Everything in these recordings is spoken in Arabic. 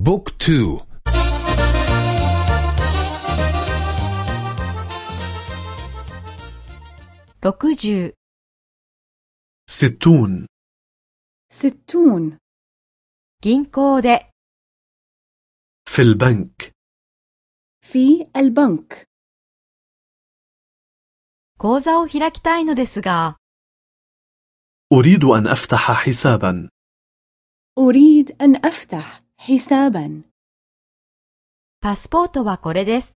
بوك تو 60 ستون ستون 銀行で في البنك في البنك 口座を開きたいのですが、 أريد أن أفتح حسابا أريد أن أفتح حسابا パスポートはこれです。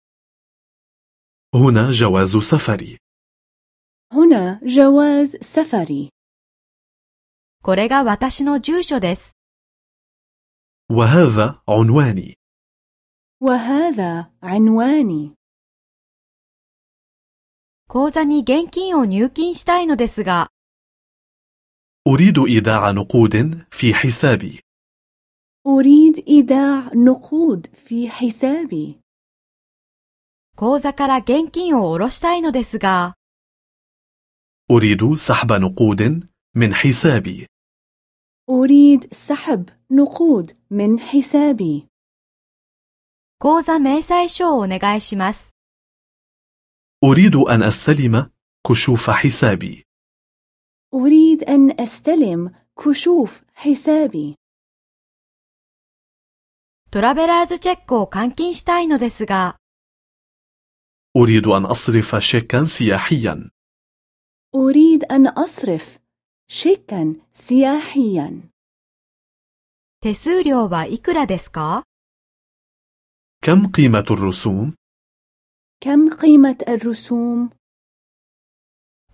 هنا جواز سفري هنا جواز سفري これが私の住所です。 وهذا عنواني وهذا عنواني 口座に現金を入金したいのですが、 أريد إيداع نقود في حسابي أريد إيداع نقود في حسابي 口座から現金を下ろしたいのですが、 أريد سحب نقود من حسابي أريد سحب نقود من حسابي 口座明細書をお願いします。 أريد أن أستلم كشوف حسابي أريد أن أستلم كشوف حسابي トラベラーズチェックを換金したいのですが、 أريد أن أصرف شيكا سياحيا أريد أن أصرف شيكا سياحيا 手数料はいくらですか كم قيمة الرسوم؟ كم قيمة الرسوم؟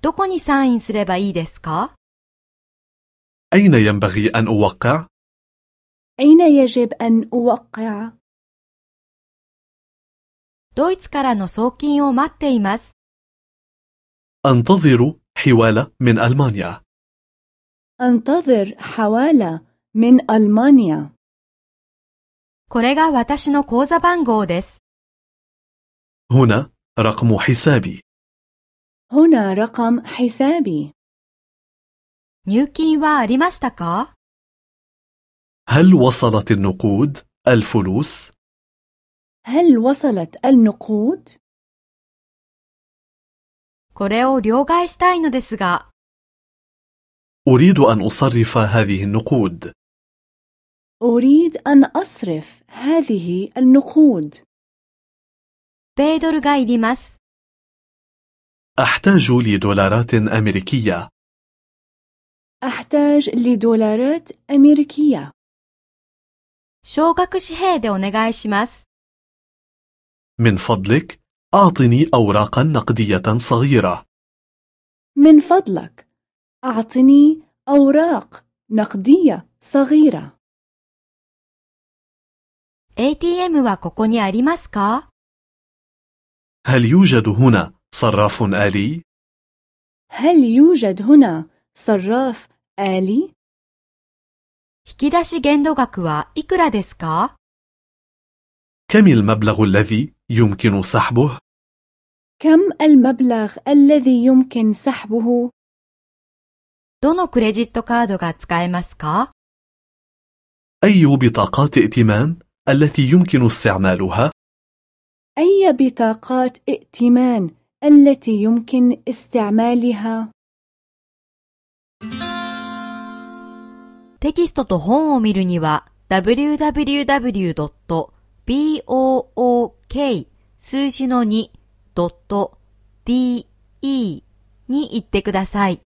どこにサインすればいいですか أين ينبغي أن أوقع؟ أين يجب أن أوقع؟ ドイツからの送金を待っています。 أنتظر حوالة من ألمانيا أنتظر حوالة من ألمانيا これが私の口座番号です。 هنا رقم حسابي هنا رقم حسابي 入金はありましたか هل وصلت النقود الفلوس؟ هل وصلت النقود؟ これを両替したいのですが、 أريد أن أصرف هذه النقود أريد أن أصرف هذه النقود 米ドルがいります。 أحتاج لدولارات أمريكية أحتاج لدولارات أمريكية 少額紙幣でお願いします。 من فضلك أعطني أوراقا نقدية صغيرة من فضلك أعطني أوراق نقدية صغيرة ATM はここにありますか هل يوجد هنا صراف آلي؟ هل يوجد هنا صراف آلي؟ 引き出し限度額はいくらですか كم المبلغ الذي يمكن سحبه؟ كم المبلغ الذي يمكن سحبه؟ どのクレジットカードが使えますか أي بطاقات ائتمان التي يمكن استعمالها؟ أي بطاقات ائتمان التي يمكن استعمالها؟ テキストと本を見るには www.book 数字の 2.de に行ってください。